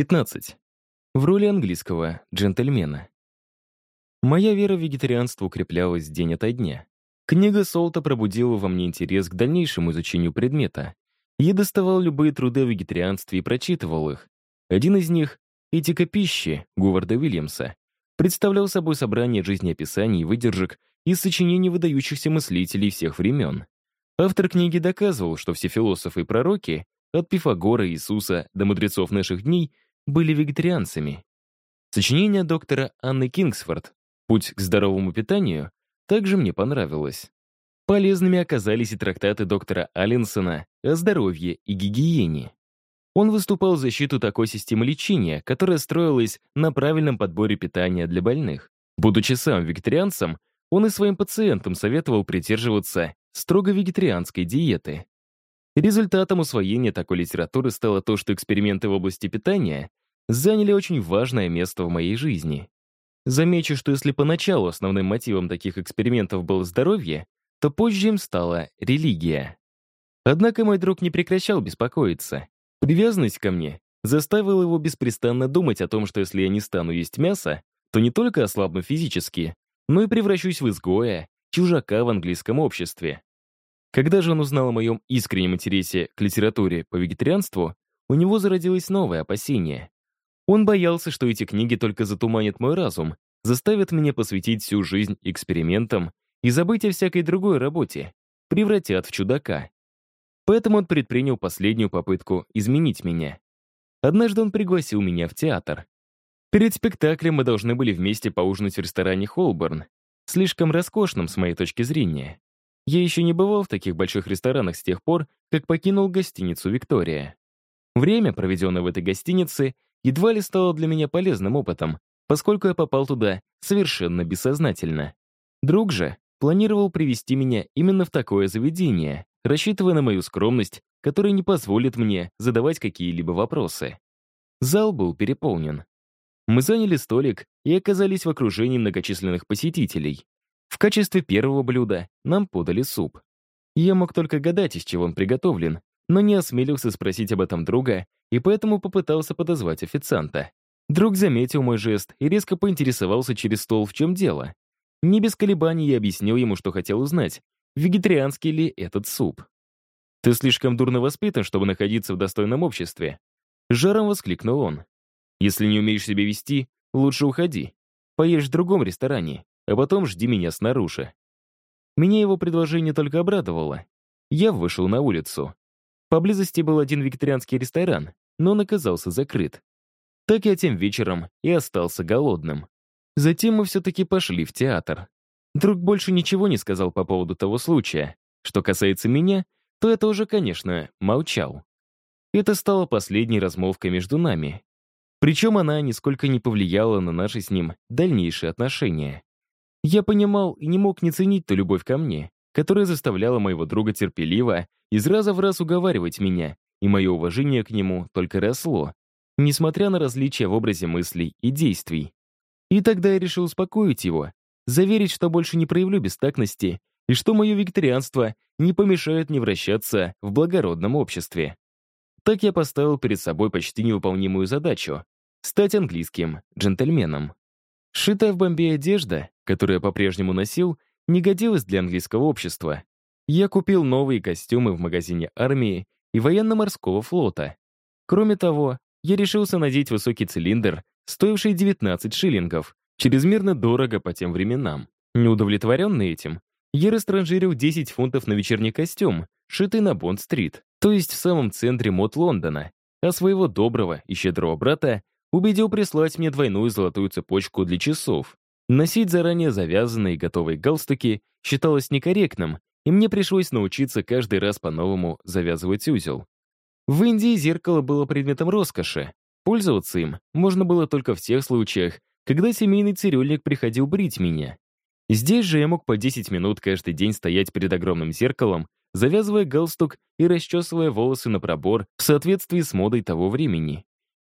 15. В роли английского джентльмена. Моя вера в вегетарианство укреплялась день ото дня. Книга Солта пробудила во мне интерес к дальнейшему изучению предмета. Я доставал любые труды о вегетарианстве и прочитывал их. Один из них «Этика пищи» Говарда Уильямса представлял собой собрание жизнеописаний и выдержек из сочинений выдающихся мыслителей всех времен. Автор книги доказывал, что все философы и пророки, от Пифагора и Иисуса до мудрецов наших дней, были вегетарианцами. Сочинение доктора Анны Кингсфорд «Путь к здоровому питанию» также мне понравилось. Полезными оказались и трактаты доктора Алленсона о здоровье и гигиене. Он выступал в защиту такой системы лечения, которая строилась на правильном подборе питания для больных. Будучи сам вегетарианцем, он и своим пациентам советовал придерживаться строго вегетарианской диеты. Результатом усвоения такой литературы стало то, что эксперименты в области питания заняли очень важное место в моей жизни. Замечу, что если поначалу основным мотивом таких экспериментов было здоровье, то позже им стала религия. Однако мой друг не прекращал беспокоиться. Привязанность ко мне заставила его беспрестанно думать о том, что если я не стану есть мясо, то не только ослабну физически, но и превращусь в изгоя, чужака в английском обществе. Когда же он узнал о моем искреннем интересе к литературе по вегетарианству, у него зародилось новое опасение. Он боялся, что эти книги только затуманят мой разум, заставят меня посвятить всю жизнь экспериментам и забыть о всякой другой работе, превратят в чудака. Поэтому он предпринял последнюю попытку изменить меня. Однажды он пригласил меня в театр. Перед спектаклем мы должны были вместе поужинать в ресторане «Холборн», слишком роскошным с моей точки зрения. Я еще не бывал в таких больших ресторанах с тех пор, как покинул гостиницу «Виктория». Время, проведенное в этой гостинице, едва ли стало для меня полезным опытом, поскольку я попал туда совершенно бессознательно. Друг же планировал привести меня именно в такое заведение, рассчитывая на мою скромность, которая не позволит мне задавать какие-либо вопросы. Зал был переполнен. Мы заняли столик и оказались в окружении многочисленных посетителей. В качестве первого блюда нам подали суп. Я мог только гадать, из чего он приготовлен, но не осмелился спросить об этом друга и поэтому попытался подозвать официанта. Друг заметил мой жест и резко поинтересовался через стол, в чем дело. Не без колебаний я объяснил ему, что хотел узнать, вегетарианский ли этот суп. «Ты слишком дурно воспитан, чтобы находиться в достойном обществе», жаром воскликнул он. «Если не умеешь себя вести, лучше уходи. Поешь в другом ресторане, а потом жди меня снаружи». Меня его предложение только обрадовало. Я вышел на улицу. Поблизости был один вегетарианский ресторан, но он оказался закрыт. Так я тем вечером и остался голодным. Затем мы все-таки пошли в театр. Друг больше ничего не сказал по поводу того случая. Что касается меня, то я тоже, конечно, молчал. Это стало последней размолвкой между нами. Причем она нисколько не повлияла на наши с ним дальнейшие отношения. Я понимал и не мог не ценить ту любовь ко мне, которая заставляла моего друга терпеливо из раза в раз уговаривать меня, и мое уважение к нему только росло, несмотря на различия в образе мыслей и действий. И тогда я решил успокоить его, заверить, что больше не проявлю бестактности и что мое вегетарианство не помешает мне вращаться в благородном обществе. Так я поставил перед собой почти невыполнимую задачу — стать английским джентльменом. Шитая в Бомбее одежда, которую я по-прежнему носил, не годилась для английского общества. Я купил новые костюмы в магазине армии и военно-морского флота. Кроме того, я решился надеть высокий цилиндр, стоивший 19 шиллингов, чрезмерно дорого по тем временам. Неудовлетворенный этим, я растранжирил 10 фунтов на вечерний костюм, шитый на Бонд-стрит, то есть в самом центре мод Лондона, а своего доброго и щедрого брата убедил прислать мне двойную золотую цепочку для часов. Носить заранее завязанные и готовые галстуки считалось некорректным, и мне пришлось научиться каждый раз по-новому завязывать узел. В Индии зеркало было предметом роскоши. Пользоваться им можно было только в тех случаях, когда семейный цирюльник приходил брить меня. Здесь же я мог по 10 минут каждый день стоять перед огромным зеркалом, завязывая галстук и расчесывая волосы на пробор в соответствии с модой того времени.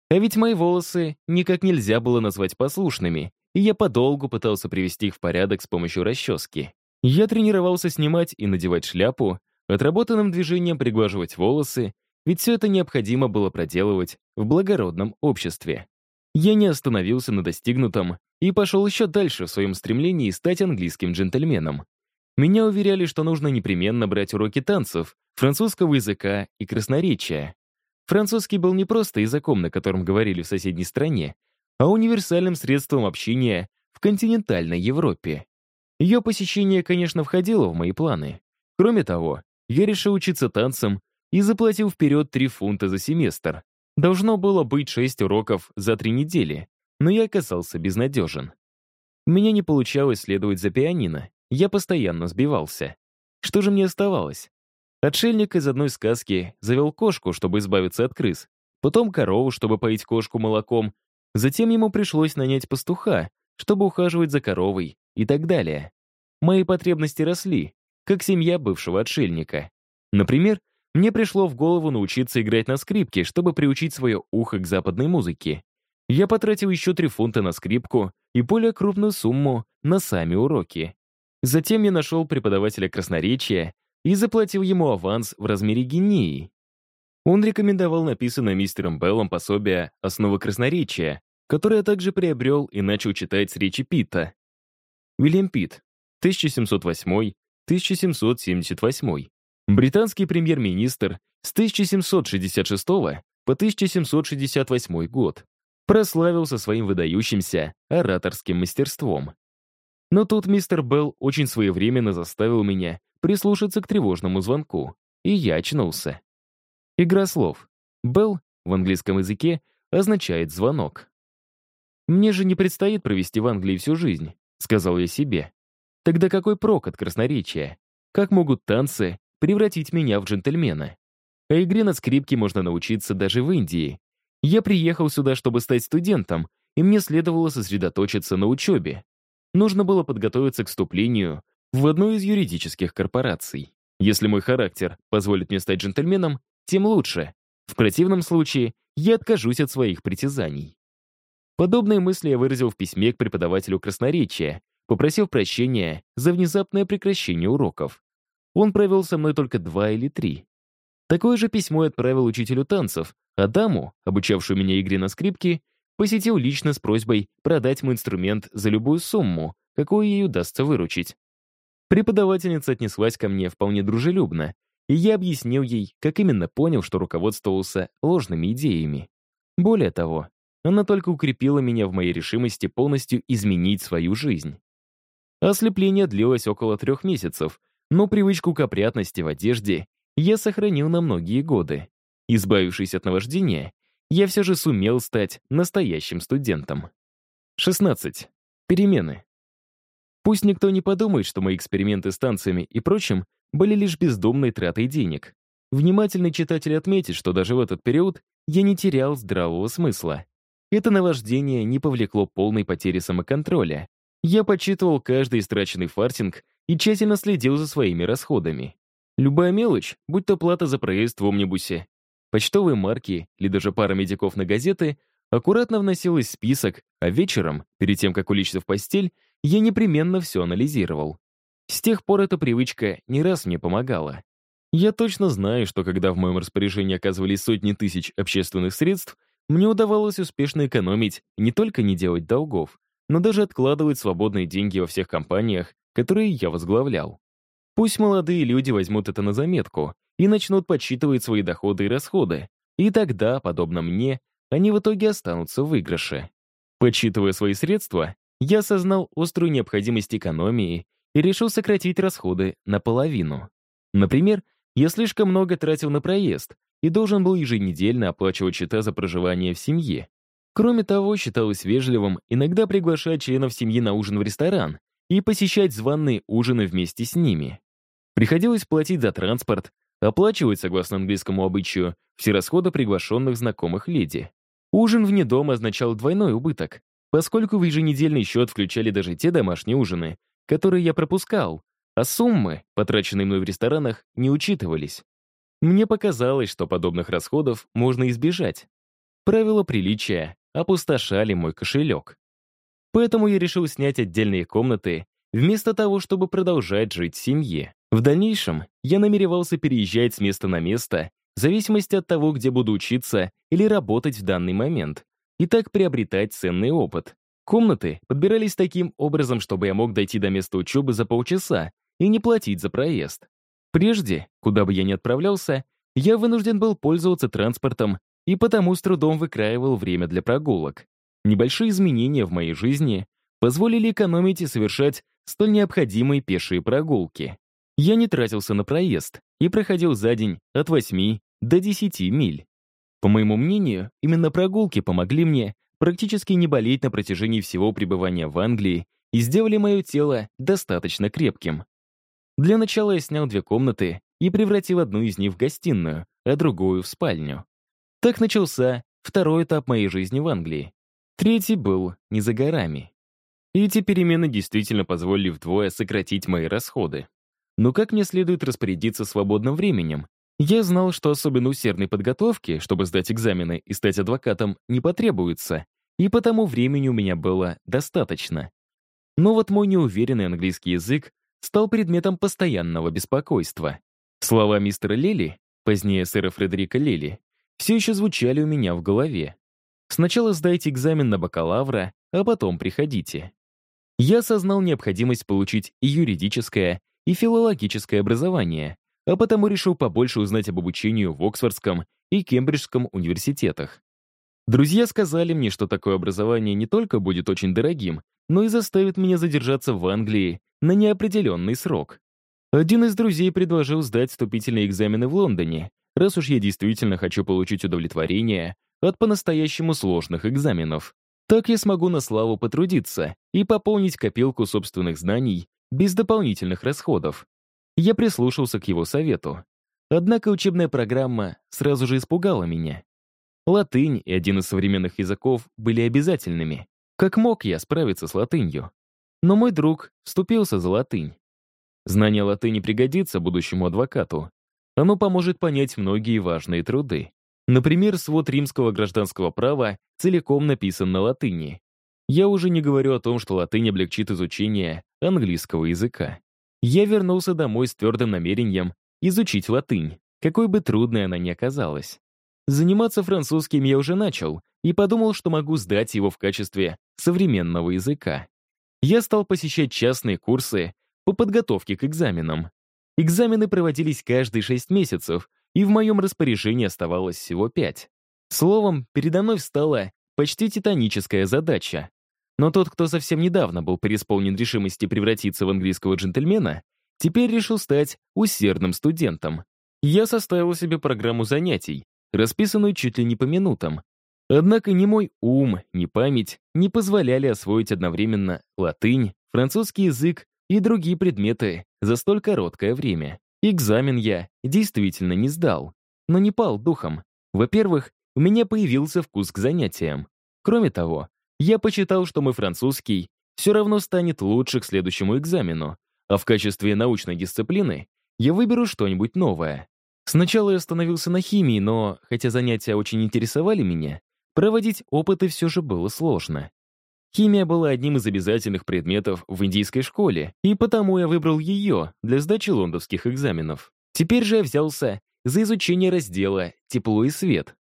А ведь мои волосы никак нельзя было назвать послушными, и я подолгу пытался привести их в порядок с помощью расчески. Я тренировался снимать и надевать шляпу, отработанным движением приглаживать волосы ведь все это необходимо было проделывать в благородном обществе. Я не остановился на достигнутом и пошел еще дальше в своем стремлении стать английским джентльменом. Меня уверяли, что нужно непременно брать уроки танцев, французского языка и красноречия. Французский был не просто языком, на котором говорили в соседней стране, а универсальным средством общения в континентальной Европе. Ее посещение, конечно, входило в мои планы. Кроме того, я решил учиться танцам и заплатил вперед 3 фунта за семестр. Должно было быть 6 уроков за 3 недели, но я оказался безнадежен. У меня не получалось следовать за пианино, я постоянно сбивался. Что же мне оставалось? Отшельник из одной сказки завел кошку, чтобы избавиться от крыс, потом корову, чтобы поить кошку молоком, затем ему пришлось нанять пастуха, чтобы ухаживать за коровой и так далее. Мои потребности росли, как семья бывшего отшельника. Например, мне пришло в голову научиться играть на скрипке, чтобы приучить свое ухо к западной музыке. Я потратил еще три фунта на скрипку и более крупную сумму на сами уроки. Затем я нашел преподавателя красноречия и заплатил ему аванс в размере гинеи. Он рекомендовал написанное мистером Беллом пособие «Основы красноречия», которое я также приобрел и начал читать с речи Питта. Уильям Питт, 1708-1778. Британский премьер-министр с 1766 по 1768 год прославился своим выдающимся ораторским мастерством. Но тут мистер Белл очень своевременно заставил меня прислушаться к тревожному звонку, и я очнулся. Игра слов. «Белл» в английском языке означает «звонок». «Мне же не предстоит провести в Англии всю жизнь», — сказал я себе. Тогда какой прок от красноречия? Как могут танцы превратить меня в джентльмена? А игре на скрипке можно научиться даже в Индии. Я приехал сюда, чтобы стать студентом, и мне следовало сосредоточиться на учебе. Нужно было подготовиться к вступлению в одну из юридических корпораций. Если мой характер позволит мне стать джентльменом, тем лучше. В противном случае я откажусь от своих притязаний. Подобные мысли я выразил в письме к преподавателю красноречия, попросив прощения за внезапное прекращение уроков. Он провел со мной только два или три. Такое же письмо я отправил учителю танцев, а даму, обучавшую меня игре на скрипке, посетил лично с просьбой продать мой инструмент за любую сумму, какую ей удастся выручить. Преподавательница отнеслась ко мне вполне дружелюбно, и я объяснил ей, как именно понял, что руководствовался ложными идеями. Более того, она только укрепила меня в моей решимости полностью изменить свою жизнь. Ослепление длилось около трех месяцев, но привычку к опрятности в одежде я сохранил на многие годы. Избавившись от наваждения, я все же сумел стать настоящим студентом. 16. Перемены. Пусть никто не подумает, что мои эксперименты с танцами и прочим были лишь бездумной тратой денег. Внимательный читатель отметит, что даже в этот период я не терял здравого смысла. Это наваждение не повлекло полной потери самоконтроля. Я подсчитывал каждый истраченный фартинг и тщательно следил за своими расходами. Любая мелочь, будь то плата за проезд в омнибусе, почтовые марки или даже пара медиков на газеты, аккуратно вносилась в список, а вечером, перед тем, как улечься в постель, я непременно все анализировал. С тех пор эта привычка не раз мне помогала. Я точно знаю, что когда в моем распоряжении оказывались сотни тысяч общественных средств, мне удавалось успешно экономить не только не делать долгов, но даже откладывать свободные деньги во всех компаниях, которые я возглавлял. Пусть молодые люди возьмут это на заметку и начнут подсчитывать свои доходы и расходы, и тогда, подобно мне, они в итоге останутся в выигрыше. Подсчитывая свои средства, я осознал острую необходимость экономии и решил сократить расходы наполовину. Например, я слишком много тратил на проезд, и должен был еженедельно оплачивать счета за проживание в семье. Кроме того, считалось вежливым иногда приглашать членов семьи на ужин в ресторан и посещать званые ужины вместе с ними. Приходилось платить за транспорт, оплачивать, согласно английскому обычаю, все расходы приглашенных знакомых леди. Ужин вне дома означал двойной убыток, поскольку в еженедельный счет включали даже те домашние ужины, которые я пропускал, а суммы, потраченные мной в ресторанах, не учитывались. Мне показалось, что подобных расходов можно избежать. Правила приличия опустошали мой кошелек. Поэтому я решил снять отдельные комнаты, вместо того, чтобы продолжать жить в семье. В дальнейшем я намеревался переезжать с места на место в зависимости от того, где буду учиться или работать в данный момент, и так приобретать ценный опыт. Комнаты подбирались таким образом, чтобы я мог дойти до места учебы за полчаса и не платить за проезд. Прежде, куда бы я ни отправлялся, я вынужден был пользоваться транспортом и потому с трудом выкраивал время для прогулок. Небольшие изменения в моей жизни позволили экономить и совершать столь необходимые пешие прогулки. Я не тратился на проезд и проходил за день от 8 до 10 миль. По моему мнению, именно прогулки помогли мне практически не болеть на протяжении всего пребывания в Англии и сделали мое тело достаточно крепким. Для начала я снял две комнаты и превратил одну из них в гостиную, а другую — в спальню. Так начался второй этап моей жизни в Англии. Третий был не за горами. Эти перемены действительно позволили вдвое сократить мои расходы. Но как мне следует распорядиться свободным временем? Я знал, что особенно усердной подготовки, чтобы сдать экзамены и стать адвокатом, не потребуется, и потому времени у меня было достаточно. Но вот мой неуверенный английский язык стал предметом постоянного беспокойства. Слова мистера Лели, позднее сэра Фредерика Лели, все еще звучали у меня в голове. Сначала сдайте экзамен на бакалавра, а потом приходите. Я осознал необходимость получить и юридическое, и филологическое образование, а потому решил побольше узнать об обучении в Оксфордском и Кембриджском университетах. Друзья сказали мне, что такое образование не только будет очень дорогим, но и заставит меня задержаться в Англии на неопределенный срок. Один из друзей предложил сдать вступительные экзамены в Лондоне, раз уж я действительно хочу получить удовлетворение от по-настоящему сложных экзаменов. Так я смогу на славу потрудиться и пополнить копилку собственных знаний без дополнительных расходов. Я прислушался к его совету. Однако учебная программа сразу же испугала меня. Латынь и один из современных языков были обязательными. Как мог я справиться с латынью? Но мой друг вступился за латынь. Знание латыни пригодится будущему адвокату. Оно поможет понять многие важные труды. Например, свод римского гражданского права целиком написан на латыни. Я уже не говорю о том, что латынь облегчит изучение английского языка. Я вернулся домой с твердым намерением изучить латынь, какой бы трудной она ни оказалась. Заниматься французским я уже начал и подумал, что могу сдать его в качестве современного языка. Я стал посещать частные курсы по подготовке к экзаменам. Экзамены проводились каждые шесть месяцев, и в моем распоряжении оставалось всего пять. Словом, передо мной встала почти титаническая задача. Но тот, кто совсем недавно был преисполнен решимости превратиться в английского джентльмена, теперь решил стать усердным студентом. Я составил себе программу занятий, расписанную чуть ли не по минутам. Однако ни мой ум, ни память не позволяли освоить одновременно латынь, французский язык и другие предметы за столь короткое время. Экзамен я действительно не сдал, но не пал духом. Во-первых, у меня появился вкус к занятиям. Кроме того, я почитал, что мой французский все равно станет лучше к следующему экзамену, а в качестве научной дисциплины я выберу что-нибудь новое. Сначала я остановился на химии, но, хотя занятия очень интересовали меня, проводить опыты все же было сложно. Химия была одним из обязательных предметов в индийской школе, и потому я выбрал ее для сдачи лондонских экзаменов. Теперь же я взялся за изучение раздела «Тепло и свет».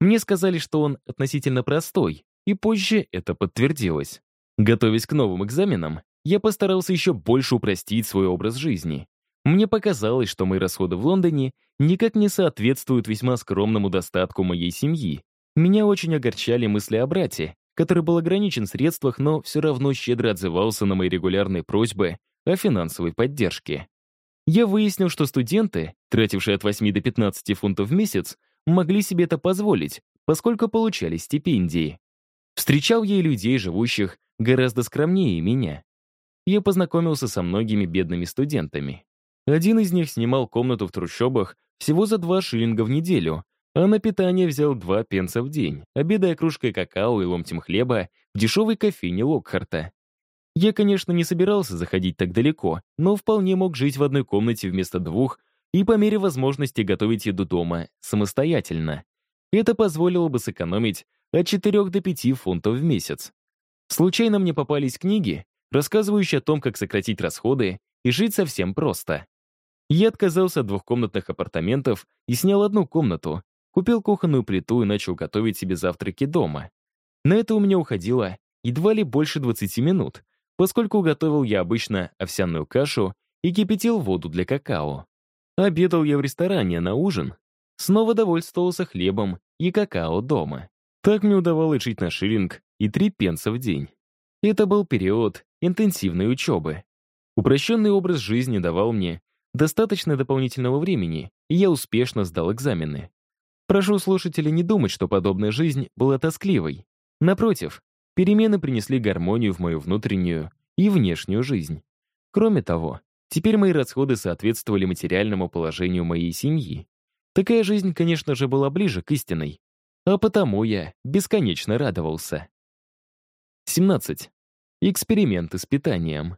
Мне сказали, что он относительно простой, и позже это подтвердилось. Готовясь к новым экзаменам, я постарался еще больше упростить свой образ жизни. Мне показалось, что мои расходы в Лондоне никак не соответствуют весьма скромному достатку моей семьи. Меня очень огорчали мысли о брате, который был ограничен в средствах, но все равно щедро отзывался на мои регулярные просьбы о финансовой поддержке. Я выяснил, что студенты, тратившие от 8 до 15 фунтов в месяц, могли себе это позволить, поскольку получали стипендии. Встречал я и людей, живущих гораздо скромнее меня. Я познакомился со многими бедными студентами. Один из них снимал комнату в трущобах всего за два шиллинга в неделю, а на питание взял два пенса в день, обедая кружкой какао и ломтем хлеба в дешевой кофейне Локхарта. Я, конечно, не собирался заходить так далеко, но вполне мог жить в одной комнате вместо двух и по мере возможности готовить еду дома самостоятельно. Это позволило бы сэкономить от 4 до 5 фунтов в месяц. Случайно мне попались книги, рассказывающие о том, как сократить расходы и жить совсем просто. Я отказался от двухкомнатных апартаментов и снял одну комнату, купил кухонную плиту и начал готовить себе завтраки дома. На это у меня уходило едва ли больше 20 минут, поскольку готовил я обычно овсяную кашу и кипятил воду для какао. Обедал я в ресторане, на ужин снова довольствовался хлебом и какао дома. Так мне удавалось жить на шиллинг и три пенса в день. Это был период интенсивной учебы. Упрощенный образ жизни давал мне достаточно дополнительного времени, и я успешно сдал экзамены. Прошу слушателей не думать, что подобная жизнь была тоскливой. Напротив, перемены принесли гармонию в мою внутреннюю и внешнюю жизнь. Кроме того, теперь мои расходы соответствовали материальному положению моей семьи. Такая жизнь, конечно же, была ближе к истинной, а потому я бесконечно радовался. 17. Эксперименты с питанием.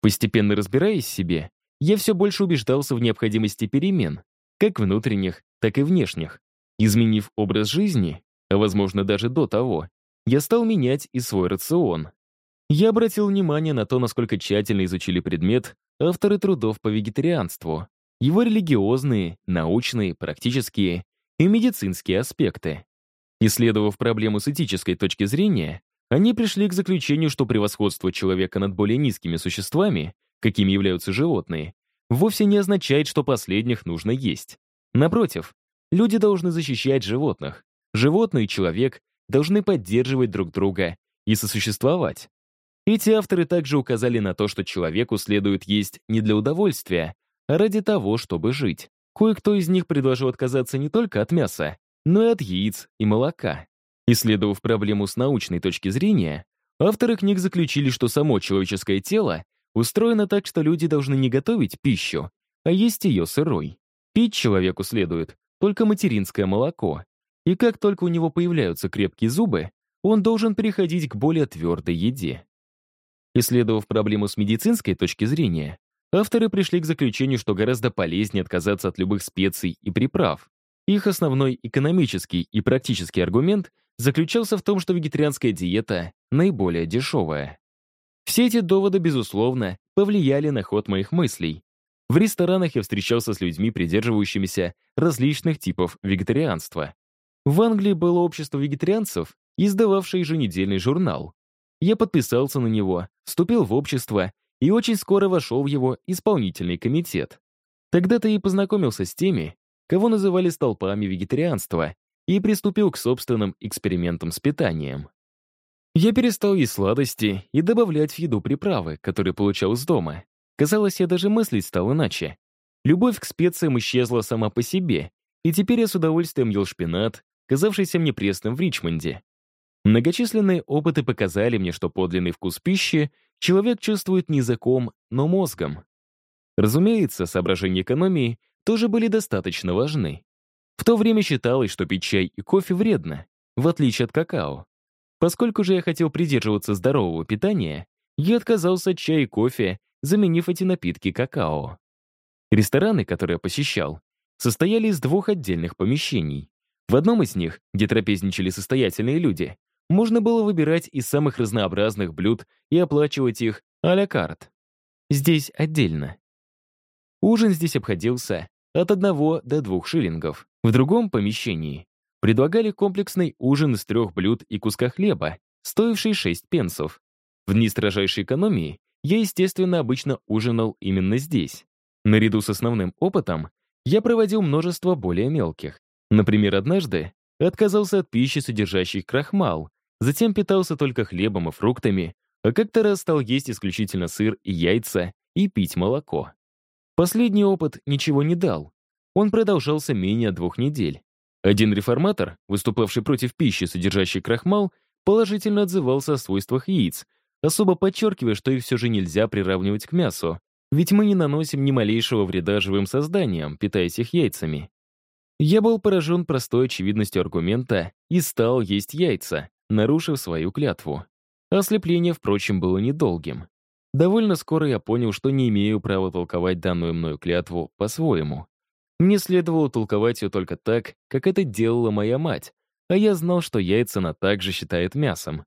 Постепенно разбираясь в себе, я все больше убеждался в необходимости перемен, как внутренних, так и внешних. Изменив образ жизни, а возможно даже до того, я стал менять и свой рацион. Я обратил внимание на то, насколько тщательно изучили предмет авторы трудов по вегетарианству, его религиозные, научные, практические и медицинские аспекты. Исследовав проблему с этической точки зрения, они пришли к заключению, что превосходство человека над более низкими существами, какими являются животные, вовсе не означает, что последних нужно есть. Напротив, люди должны защищать животных. Животные и человек должны поддерживать друг друга и сосуществовать. Эти авторы также указали на то, что человеку следует есть не для удовольствия, а ради того, чтобы жить. Кое-кто из них предложил отказаться не только от мяса, но и от яиц и молока. Исследовав проблему с научной точки зрения, авторы книг заключили, что само человеческое тело устроено так, что люди должны не готовить пищу, а есть ее сырой. Пить человеку следует только материнское молоко, и как только у него появляются крепкие зубы, он должен переходить к более твердой еде. Исследовав проблему с медицинской точки зрения, авторы пришли к заключению, что гораздо полезнее отказаться от любых специй и приправ. Их основной экономический и практический аргумент заключался в том, что вегетарианская диета наиболее дешевая. Все эти доводы, безусловно, повлияли на ход моих мыслей. В ресторанах я встречался с людьми, придерживающимися различных типов вегетарианства. В Англии было общество вегетарианцев, издававшее еженедельный журнал. Я подписался на него, вступил в общество и очень скоро вошел в его исполнительный комитет. Тогда-то и познакомился с теми, кого называли столпами вегетарианства, и приступил к собственным экспериментам с питанием. Я перестал есть сладости и добавлять в еду приправы, которые получал из дома. Казалось, я даже мыслить стал иначе. Любовь к специям исчезла сама по себе, и теперь я с удовольствием ел шпинат, казавшийся мне пресным в Ричмонде. Многочисленные опыты показали мне, что подлинный вкус пищи человек чувствует не языком, но мозгом. Разумеется, соображения экономии тоже были достаточно важны. В то время считалось, что пить чай и кофе вредно, в отличие от какао. Поскольку же я хотел придерживаться здорового питания, я отказался от чая и кофе, заменив эти напитки какао. Рестораны, которые я посещал, состояли из двух отдельных помещений. В одном из них, где трапезничали состоятельные люди, можно было выбирать из самых разнообразных блюд и оплачивать их а-ля карт. Здесь отдельно. Ужин здесь обходился от одного до двух шиллингов. В другом помещении предлагали комплексный ужин из трех блюд и куска хлеба, стоивший 6 пенсов. В дни строжайшей экономии я, естественно, обычно ужинал именно здесь. Наряду с основным опытом я проводил множество более мелких. Например, однажды отказался от пищи, содержащей крахмал, затем питался только хлебом и фруктами, а как-то раз стал есть исключительно сыр и яйца и пить молоко. Последний опыт ничего не дал. Он продолжался менее двух недель. Один реформатор, выступавший против пищи, содержащей крахмал, положительно отзывался о свойствах яиц, особо подчеркивая, что их все же нельзя приравнивать к мясу, ведь мы не наносим ни малейшего вреда живым созданиям, питаясь их яйцами. Я был поражен простой очевидностью аргумента и стал есть яйца, нарушив свою клятву. Ослепление, впрочем, было недолгим. Довольно скоро я понял, что не имею права толковать данную мною клятву по-своему. Мне следовало толковать ее только так, как это делала моя мать, а я знал, что яйца она также считает мясом.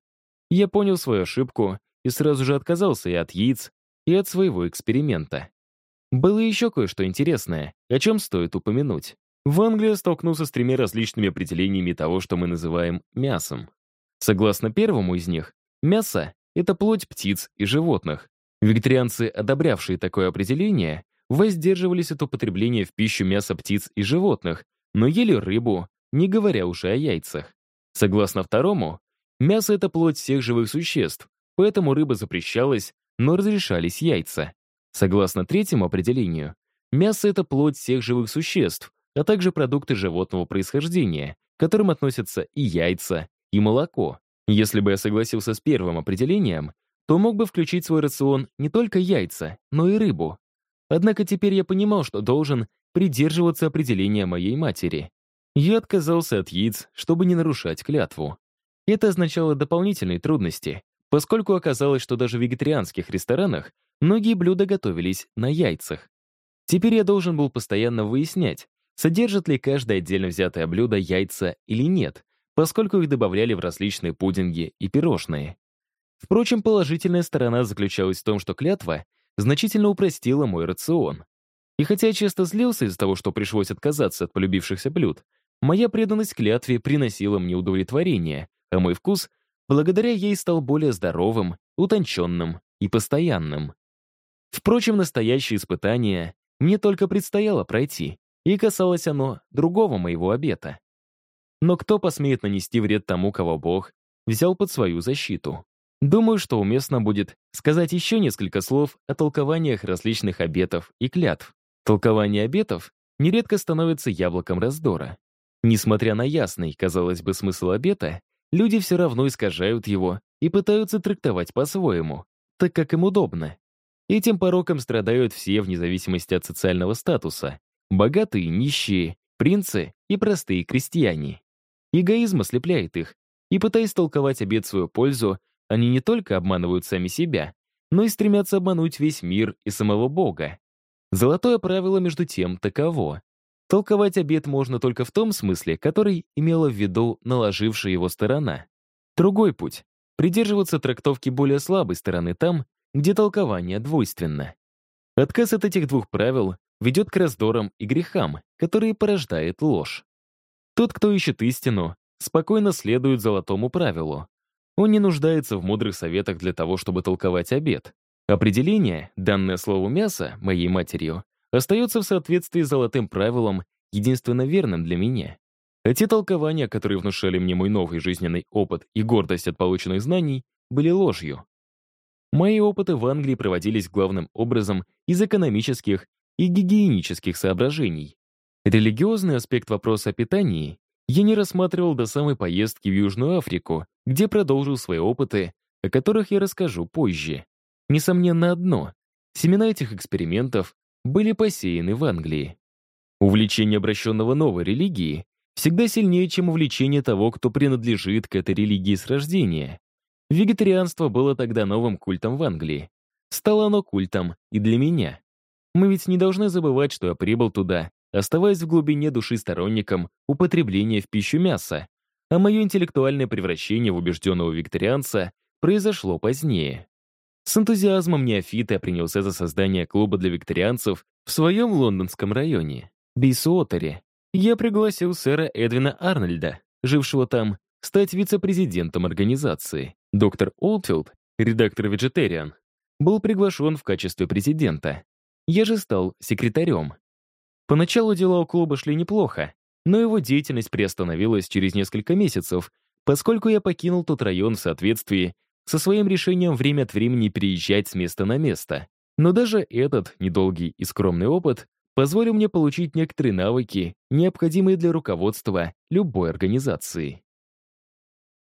Я понял свою ошибку и сразу же отказался и от яиц, и от своего эксперимента. Было еще кое-что интересное, о чем стоит упомянуть. В Англии столкнулся с тремя различными определениями того, что мы называем мясом. Согласно первому из них, мясо — это плоть птиц и животных. Вегетарианцы, одобрявшие такое определение, воздерживались от употребления в пищу мяса птиц и животных, но ели рыбу, не говоря уже о яйцах. Согласно второму, мясо — это плоть всех живых существ, поэтому рыба запрещалась, но разрешались яйца. Согласно третьему определению, мясо — это плоть всех живых существ, а также продукты животного происхождения, к которым относятся и яйца, и молоко. Если бы я согласился с первым определением, то мог бы включить в свой рацион не только яйца, но и рыбу. Однако теперь я понимал, что должен придерживаться определения моей матери. Я отказался от яиц, чтобы не нарушать клятву. Это означало дополнительные трудности, поскольку оказалось, что даже в вегетарианских ресторанах многие блюда готовились на яйцах. Теперь я должен был постоянно выяснять, содержит ли каждое отдельно взятое блюдо яйца или нет, поскольку их добавляли в различные пудинги и пирожные. Впрочем, положительная сторона заключалась в том, что клятва значительно упростила мой рацион. И хотя я часто злился из-за того, что пришлось отказаться от полюбившихся блюд, моя преданность клятве приносила мне удовлетворение, а мой вкус благодаря ей стал более здоровым, утонченным и постоянным. Впрочем, настоящее испытание мне только предстояло пройти, и касалось оно другого моего обета. Но кто посмеет нанести вред тому, кого Бог взял под свою защиту? Думаю, что уместно будет сказать еще несколько слов о толкованиях различных обетов и клятв. Толкование обетов нередко становится яблоком раздора. Несмотря на ясный, казалось бы, смысл обета, люди все равно искажают его и пытаются трактовать по-своему, так как им удобно. Этим пороком страдают все вне зависимости от социального статуса. Богатые, нищие, принцы и простые крестьяне. Эгоизм ослепляет их, и пытаясь толковать обет в свою пользу, они не только обманывают сами себя, но и стремятся обмануть весь мир и самого Бога. Золотое правило, между тем, таково. Толковать обет можно только в том смысле, который имела в виду наложившая его сторона. Другой путь — придерживаться трактовки более слабой стороны там, где толкование двойственно. Отказ от этих двух правил ведет к раздорам и грехам, которые порождает ложь. Тот, кто ищет истину, спокойно следует золотому правилу. Он не нуждается в мудрых советах для того, чтобы толковать обед. Определение, данное слову «мясо» моей матерью, остается в соответствии с золотым правилом, единственно верным для меня. А те толкования, которые внушали мне мой новый жизненный опыт и гордость от полученных знаний, были ложью. Мои опыты в Англии проводились главным образом из экономических и гигиенических соображений. Религиозный аспект вопроса о питании я не рассматривал до самой поездки в Южную Африку, где продолжил свои опыты, о которых я расскажу позже. Несомненно одно — семена этих экспериментов были посеяны в Англии. Увлечение обращенного новой религии всегда сильнее, чем увлечение того, кто принадлежит к этой религии с рождения. Вегетарианство было тогда новым культом в Англии. Стало оно культом и для меня. Мы ведь не должны забывать, что я прибыл туда, оставаясь в глубине души сторонником употребления в пищу мяса, а мое интеллектуальное превращение в убежденного викторианца произошло позднее. С энтузиазмом неофита принялся за создание клуба для викторианцев в своем лондонском районе, Бейсуотере. Я пригласил сэра Эдвина Арнольда, жившего там, стать вице-президентом организации. Доктор Олдфилд, редактор «Vegetarian», был приглашен в качестве президента. Я же стал секретарем. Поначалу дела у клуба шли неплохо, но его деятельность приостановилась через несколько месяцев, поскольку я покинул тот район в соответствии со своим решением время от времени переезжать с места на место. Но даже этот недолгий и скромный опыт позволил мне получить некоторые навыки, необходимые для руководства любой организации.